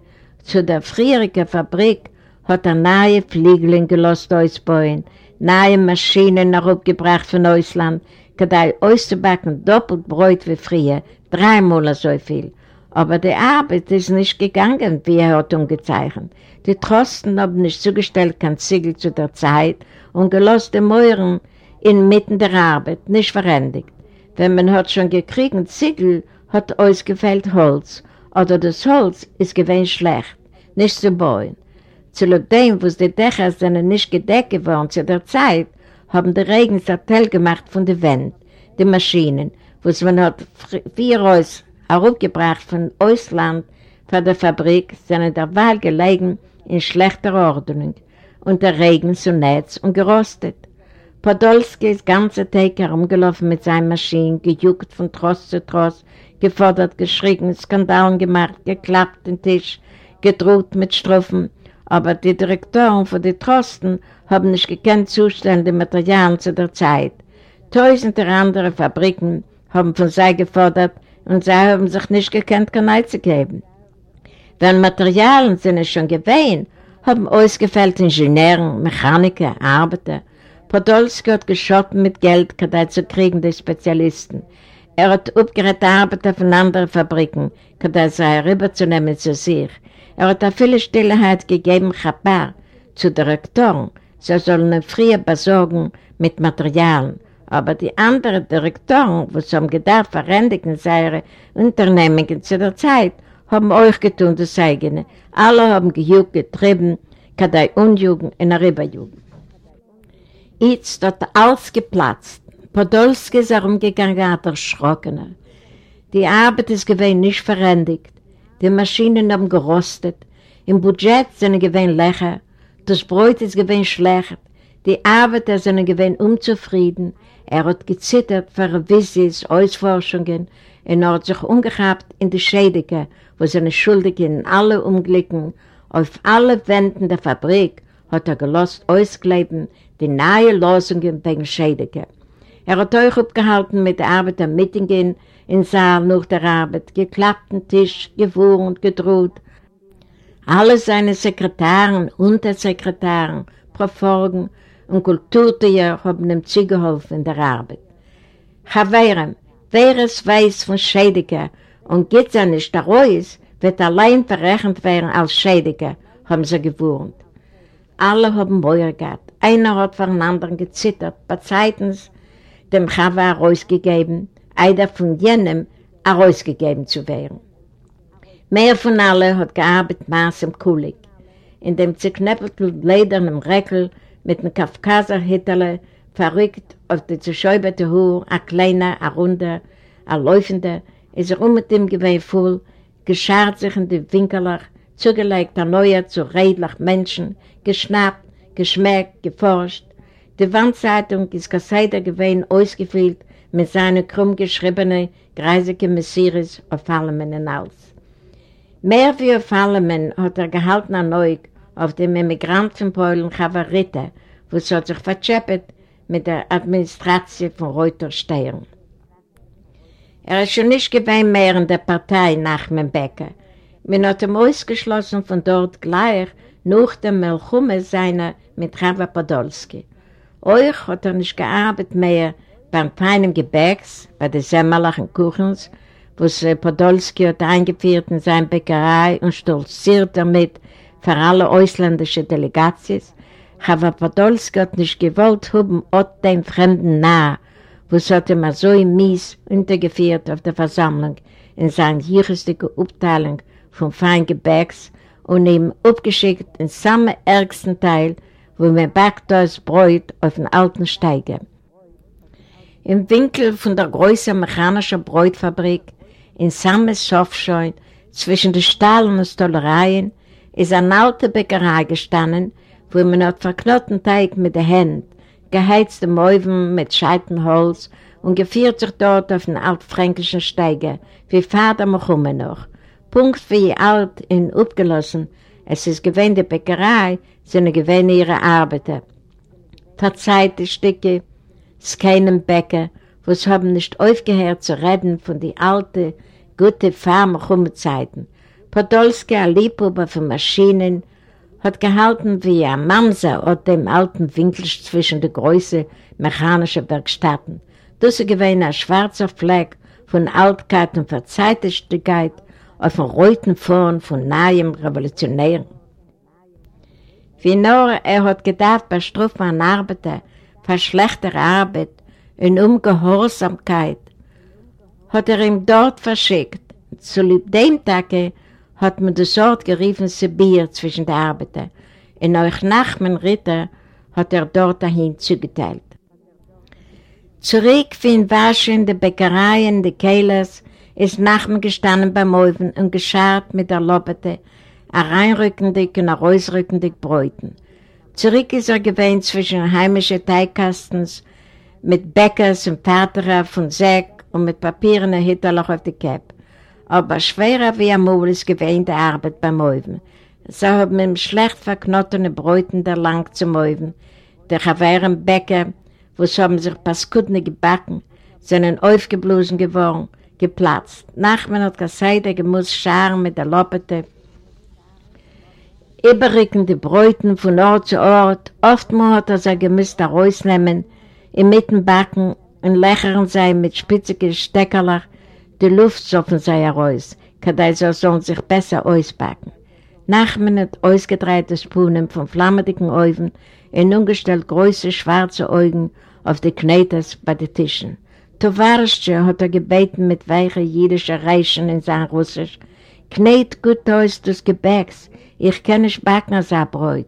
Zu der früheren Fabrik hat er neue Fliegeln gelost ausbauen, neue Maschinen herabgebracht von Ausland, gedei auszubacken doppelt Bräut wie früher, dreimal so viel. Aber die Arbeit ist nicht gegangen, wie er hat umgezeichnet. Die Trosten haben nicht zugestellt, kein Ziegel zu der Zeit und gelost die Meuren inmitten der Arbeit, nicht verendigt. Wenn man hat schon gekriegt, Ziegel hat ausgefällt Holz, oder das Holz ist gewinn schlecht, nicht zu bauen. Zu dem, wo die Dächer sind nicht gedeckt geworden zu der Zeit, haben die Regen Satell gemacht von der Wand, die Maschinen, wo man hat vier Reus herabgebracht von Ausland von der Fabrik, sind in der Wahl gelegen in schlechter Ordnung und der Regen zu Netz und gerostet. Podolski ist ganze Tag herumgelaufen mit seinen Maschinen, gejuckt von Trost zu Trost, gefordert, geschrien, Skandalen gemacht, geklappt den Tisch, gedroht mit Strophen. Aber die Direktoren von den Trosten haben nicht gekannt zustellen die Materialien zu der Zeit. Tausende andere Fabriken haben von sie gefordert und sie haben sich nicht gekannt, keine zu geben. Wenn Materialien sind schon gewähnt, haben ausgefällt Ingenieure, Mechaniker, Arbeiter, Podolski hat geschotten mit Geld, kadei zu kriegen die Spezialisten. Er hat aufgerät Arbeiter von anderen Fabriken, kadei sie rüberzunehmen zu sich. Er hat auch viele Stilleheit gegeben, Chapar, zu Direktoren, sie sollen ihn früher besorgen mit Materialien. Aber die anderen Direktoren, die haben gedacht, verändigen seine Unternehmungen zu der Zeit, haben euch getan das eigene. Alle haben gejuckt, getrieben, kadei Unjugend in der Ribberjugend. Jetzt hat alles geplatzt. Podolski ist herumgegangen, hat erschrocken. Die Arbeit ist gewesen nicht verändigt. Die Maschinen haben gerostet. Im Budget sind gewesen Lächer. Das Brot ist gewesen schlecht. Die Arbeiter sind gewesen unzufrieden. Er hat gezittert für Visis, Ausforschungen er hat sich umgehabt in die Schädige, wo seine Schuldigen in alle Umblicken auf alle Wänden der Fabrik hat er gelost auskleben die neue Losungen wegen Schädige. Er hat euch abgehalten mit der Arbeit am Mittingen in Saal nach der Arbeit, geklappten Tisch, gewohnt, gedroht. Alle seine Sekretaren, Untersekretaren, Proforgen und Kulturtier haben ihm zugeholfen in der Arbeit. Chaverem, wer es weiß von Schädiger und geht er nicht raus, wird allein verrechnet werden als Schädiger, haben sie gewohnt. Alle haben Beuer gehabt. Einer hat von anderen gezittert, bei Zeitens dem Chava herausgegeben, einer von jenem herausgegeben zu werden. Mehr von allen hat gearbeitet Maß im Kulig. In dem zerknäppelten ledernen Reckel mit einem Kafkaser Hitlerle, verrückt auf die zerschäuberte Haar, ein kleiner, ein runder, ein läufender, ist er um mit dem Geweih voll, geschart sich in die Winkelach, zugelegt ein neuer zu redlich Menschen, geschnappt, geschmeckt, geforscht. Die Wandzeitung ist Kasseider gewesen ausgefüllt mit seinen krumm geschriebenen, greisigen Messias auf Allemen und alles. Mehr wie auf Allemen hat er gehalten Neug auf dem Emigrant von Polen Chavarite, wo es sich verzeppet mit der Administration von Reuter Stern. Er ist schon nicht gewesen mehr in der Partei nach dem Becker. Man hat ihm ausgeschlossen von dort gleich nach dem Melchume seiner mit Rava Podolski. Euch hat er nicht gearbeitet mehr beim feinen Gebäcks, bei den Semmerlachen Kuchens, wo Podolski hat eingeführt in seine Bäckerei und stolziert damit für alle ausländische Delegations. Aber Podolski hat nicht gewollt haben, auch den Fremden nahe, wo es hat ihm so mies untergeführt auf der Versammlung in seiner jüristigen Abteilung vom Feingebäcks und ihm abgeschickt in samme ärgsten Teil, wo man backt das auf den alten Steiger. Im Winkel von der größeren mechanischen Brotfabrik, in Sammes Schafscheun, zwischen den Stahlen und Stollereien, ist eine alte Bäckerei gestanden, wo man hat verknotten Teig mit den Händen, geheizte Mäuven mit Scheitenholz und geführt sich dort auf den altfränkischen Steiger, wie Vater Mochumme noch. Punkt wie alt und abgelassen, es ist gewähnt die Bäckerei, sind gewähnt ihre Arbeiter. Verzeiht die Stücke, es keinem Bäcker, wo es haben nicht aufgehört zu reden von den alten, guten Farmerkummerzeiten. Podolski, ein Liebhaber von Maschinen, hat gehalten wie ein Mamser oder dem alten Winkel zwischen den großen mechanischen Werkstätten. Das ist gewesen ein schwarzer Fleck von Altkeit und Verzeitigkeit auf dem roten Form von neuem Revolutionären. Wie nur er hat gedacht, bei Strufe an Arbeiter, für schlechtere Arbeit und Ungehorsamkeit, hat er ihm dort verschickt. Zu dem Tage hat man das Ort geriefen Sibir zwischen den Arbeitern. In euch Nachmen Ritter hat er dort dahin zugeteilt. Zurück für Waschen der Bäckereien, der Kehlers, ist Nachmen gestanden beim Oven und geschart mit der Lopete, ein reinrückendig und ein rausrückendig Bräuten. Zurück ist er gewähnt zwischen heimischen Teigkastens mit Bäckers und Ferterer von Säck und mit Papieren und Hitlerloch auf die Käpp. Aber schwerer wie amul ist gewähnt die Arbeit beim Oven. So haben ihm schlecht verknottene Bräuten der lang zum Oven. Der Chaveren Bäcker, wo sie haben sich Paskudne gebacken, sind aufgeblosen geworden, geplatzt. Nachmann hat gesagt, er muss scharen mit der Lopete. Überrückende Bräuten von Ort zu Ort. Oftmals hat er sich gemisst herausnehmen, im Mittenbacken und lächern sein mit spitzigen Steckerlach, die Luft soffen sei heraus, kadei so sollen sich besser ausbacken. Nachmen hat ausgedreht das Spunen vom flammendicken Augen und umgestellt große schwarze Augen auf die Kneters bei den Tischen. Towarschje hat er gebeten mit weichen jüdischen Reichen in sein Russisch. Knet gut aus des Gebäcks, ich kann nicht backen als Abräut.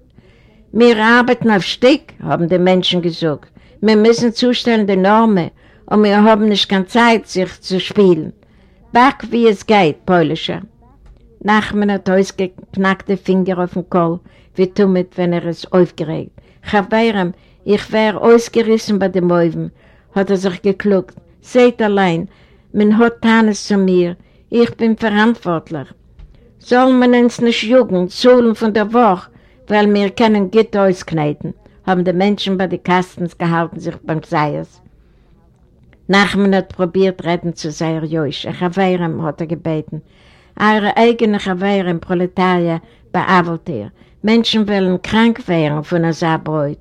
Wir arbeiten auf Stück, haben die Menschen gesagt. Wir müssen zustellen die Normen und wir haben nicht keine Zeit, sich zu spielen. Back, wie es geht, Polischer. Nachmen hat ausgeknackte Finger auf den Kohl, wie Tummet, wenn er es aufgeregt. Chaveirem, ich wäre ausgerissen bei den Mäuven, hat er sich gekluckt. Seht allein, man hat Tannes zu mir, ich bin verantwortlich. Soll man uns nicht jucken, zahlen von der Woche, weil wir können Gitter auskneiden, haben die Menschen bei den Kastens gehalten sich beim Seiers. Nachman hat probiert, retten zu sein, Joisch. Ein Chaveirem hat er gebeten. Eure eigene Chaveirem, Proletarier, beavelt er. Menschen wollen krank werden von einer Saarbeut.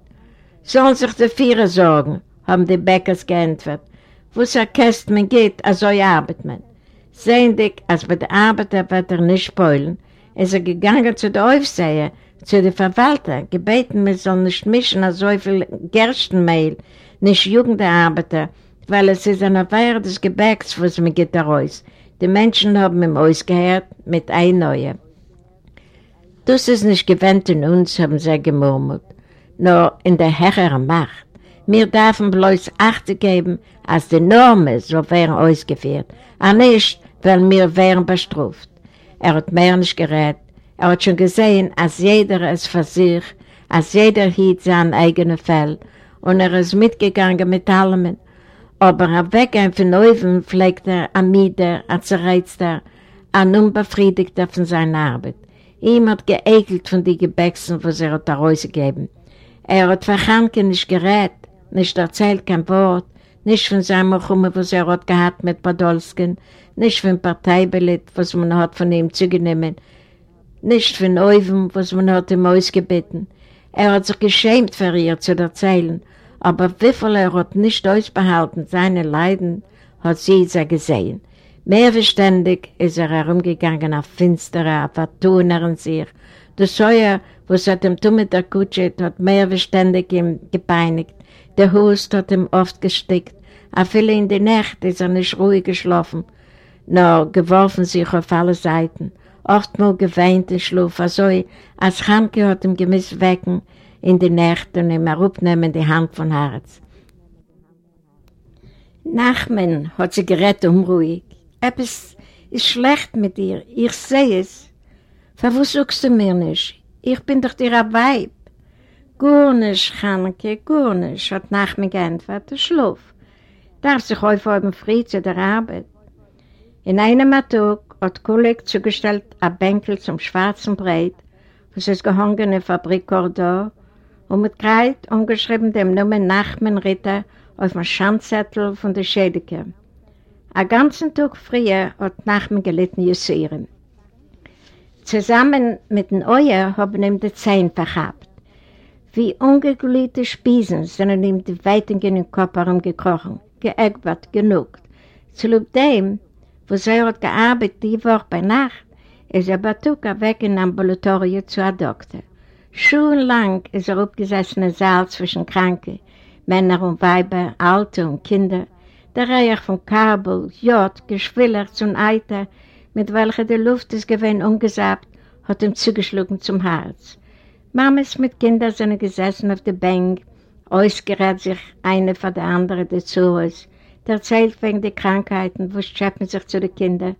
Sollen sich die Vierer sorgen, haben die Bäckers geantwortet. Wo es erkäst man geht, also arbeitet man. Sehen dich, als bei der Arbeiter wird er nicht spoilen, ist er gegangen zu der Aufseher, zu der Verwalter, gebeten, man soll nicht mischen als so viel Gerstenmehl, nicht Jugendarbeiter, weil es ist eine Feier des Gebäcks, was man geht raus. Die Menschen haben ihm ausgehört mit ein Neue. Das ist nicht gewöhnt in uns, haben sie gemurmelt, nur in der höheren Macht. Wir dürfen bloß Acht geben, als die Normen so wären ausgeführt, aber nicht, weil wir wären bestraft. Er hat mehr nicht gerät. Er hat schon gesehen, als jeder es für sich, als jeder hielt sein eigenes Fell und er ist mitgegangen mit allem. Aber er weggehen von Neuven pflegt er ein Mieder, ein Zerreizter, ein Unbefriedigter von seiner Arbeit. Ihm hat geekelt von den Gebäcksen, was er hat rausgegeben. Er hat verhanken nicht gerät, nicht erzählt kein Wort, nicht von seinem Chumme, was er hat gehabt mit Podolsken, nicht von Parteibelit, was man hat von ihm zugenommen, nicht von Neuven, was man hat ihm ausgebeten. Er hat sich geschämt für ihr zu erzählen, aber wieviel er hat nicht ausbehalten, seine Leiden, hat sie sie gesehen. Mehr verständig ist er herumgegangen auf Finstere, auf Atuner in sich. Der Säuer, was hat ihm tun mit der Kutsche, hat mehr verständig ihm gepeinigt. Der Hust hat ihm oft gestickt. A viele in der Nacht ist er nicht ruhig geschlafen, nur geworfen sich auf alle Seiten. Oftmal geweint und schlug, also als Hanke hat ihm gemiss wecken, in die Nacht und ihm herabnehmen die Hand von Herz. Nachmen hat sie gerät unruhig. Etwas ist schlecht mit dir, ich sehe es. Sagst du mir nicht? Ich bin doch dir ein Weib. Gar nicht, Hanke, gar nicht, hat Nachmen geantwortet, schlaf. Darf sich aufhören, Fried zu der Arbeit. In einem Tag hat Kulik zugestellt ein Bänkel zum schwarzen Breit, was ist gehangen in der Fabrik Cordoba, und mit Kreid umgeschrieben dem Namen Ritter auf dem Schandzettel von der Schädeke. Ein ganzen Tag früher hat Nachmen gelitten Jussieren. Zusammen mit den Euer haben ihm die Zehen verhabt. Wie ungeglühte Spiesen sind ihm die Weiten in den Kopf herumgekrochen, geägbert, genug. Zu dem, wo sie hat gearbeitet die Woche bei Nacht, ist er Batuka weg in Ambulatorium zu einem Doktor. Schulenlang ist er aufgesessen im Saal zwischen Kranken, Männer und Weiber, Alte und Kinder, der Reich von Kabel, Jod, Geschwillert und Eiter, mit welcher die Luft ist gewesen ungesagt, hat ihm zugeschlagen zum Herz. Mames mit Kindern sind gesessen auf der Bank, ausgerät sich eine von der anderen dazu aus, der erzählt wegen der Krankheiten, wo schäppen sich zu den Kindern,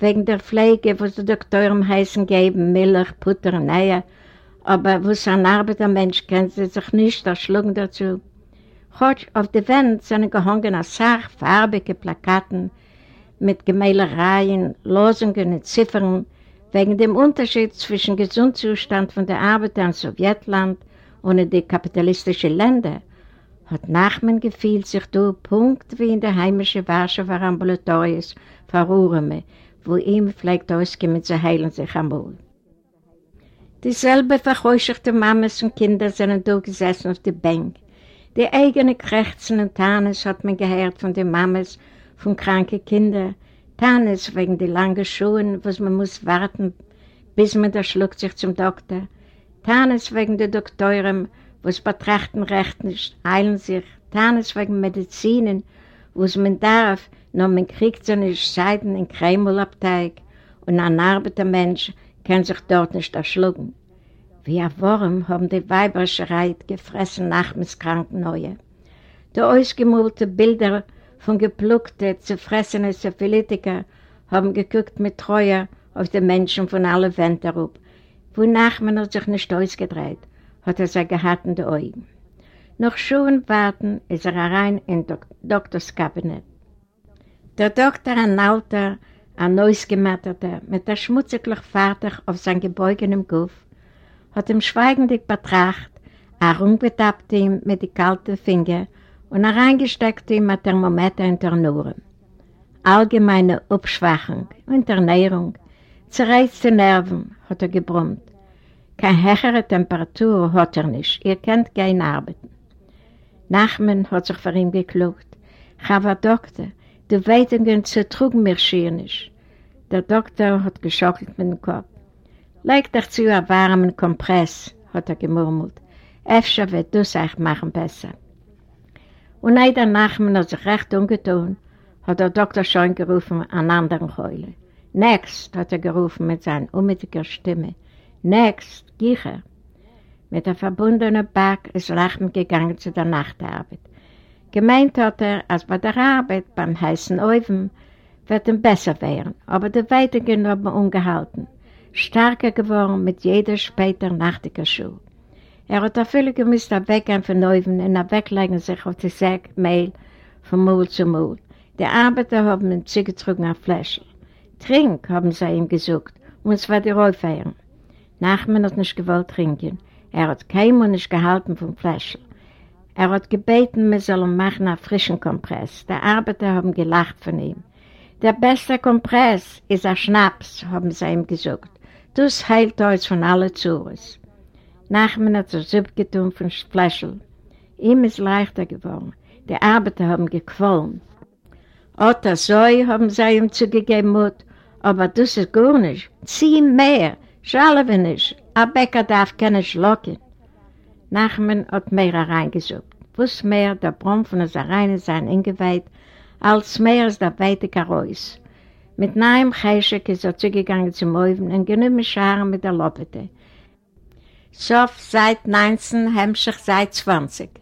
wegen der Pflege, wo die Doktoren heißen geben, Milch, Butter und Eier, aber wo es ein Arbeitermensch kennt sie sich nicht erschlagen dazu. Heute auf der Wand sind gehangen als Sach, farbige Plakaten mit Gemäldereien, Losungen und Ziffern wegen dem Unterschied zwischen Gesundzustand von der Arbeiter in Sowjetland und in den kapitalistischen Ländern hat Nachman gefühlt sich da Punkt wie in der heimischen Warschauer Ambulatorius verruhren, wo ihm pflegt auskommen zu heilen sich einmal. Dieselbe verheuscherte Mamas und Kinder sind da gesessen auf der Bank. Die eigene Krächzen und Tannes hat man gehört von den Mamas von kranken Kindern. Tannes wegen der langen Schuhe, was man muss warten, bis man da sich zum Doktor. Tanes wegen der Doktoren, was betrachten recht nicht, heilen sich. Tanes wegen Medizinen, was man darf, nur man kriegt so nicht Seiten in Kremlabteig und ein Arbeitermensch kann sich dort nicht erschlucken. Wie ein Wurm haben die Weiber schreit gefressen nach dem Krankenneue. Die ausgemulte Bilder von gepluckten, zerfressenen Syphilitiker haben geguckt mit Treue auf die Menschen von allen Wänden herup. Wonach man hat sich nicht ausgedreht, hat er seine gehattende Augen. Noch schon warten ist er rein in Dok Doktors Kabinett. Der Doktor, ein alter, ein Neusgematterter, mit der schmutziglich fertig auf sein gebeugenem Guff, hat ihm schweigendig betracht, herumgetappt ihm mit den kalten Fingern und reingesteckt ihm ein Thermometer in der Nure. Allgemeine Abschwachung, Unterernährung, zerreißte Nerven, hat er gebrummt. Keine höhere Temperatur hat er nicht, ihr könnt gehen arbeiten. Nachmen hat sich vor ihm geklugt. Chava Doktor, die Weitungen zertrugen mir schier nicht. Der Doktor hat geschockelt mit dem Kopf. Leg dich zu einem warmen Kompress, hat er gemurmelt. Efter wird das euch machen besser. Und einer Nachmen hat sich recht ungetan, hat der Doktor schon gerufen an anderen Heulen. Next, hat er gerufen mit seiner unmittiger Stimme. Next, Gicher. Mit der verbundenen Back ist Lachen gegangen zu der Nachtarbeit. Gemeint hat er, als bei der Arbeit beim heißen Oven wird ihm besser werden, aber die Weitungen haben ungehalten. Stärker geworden mit jeder später nachtiger Schuh. Er hat auch viele gemisst weggehen von Oven und weglegen sich auf die Säck Mehl von Mühl zu Mühl. Die Arbeiter haben ihm zugetrunken auf Fläschchen. Trink, haben sie ihm gesucht, und es war die Räufeier. Nachmann hat nicht gewollt trinken. Er hat kein Mund nicht gehalten vom Fläschel. Er hat gebeten, wir sollen machen einen frischen Kompress. Die Arbeiter haben gelacht von ihm. Der beste Kompress ist ein Schnaps, haben sie ihm gesagt. Das heilt uns von allen Zures. Nachmann hat sich abgetun vom Fläschel. Ihm ist leichter geworden. Die Arbeiter haben gequollen. Oder so haben sie ihm zugegeben, aber das ist gar nicht. Zieh mehr, schalwe nicht. Ein Bäcker darf keine schlucken. Nachmen hat mehr reingesucht. Was mehr der Brumm von der Reine sein ingeweiht, als mehr ist der weite Karois. Mit neuem Cheshek ist er zugegangen zum Oven und genügend Scharen mit der Lopete. Sof seit 19, Hemmschicht seit 20.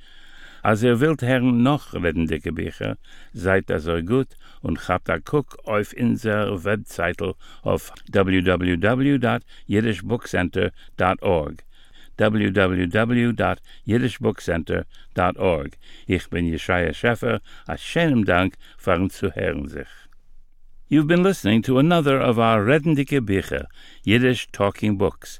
Als ihr wilt hern noch redende Gebücher, seid das so gut und habt a guck auf inser Webseite auf www.jiddishbookcenter.org www.jiddishbookcenter.org Ich bin Jeschaya Scheffer, a schönem Dank für zu hören sich. You've been listening to another of our Redendike Bücher, Yiddish Talking Books,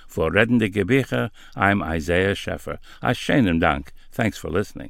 For Reddende Gebiche, I'm Isaiah Scheffer. A schönen Dank. Thanks for listening.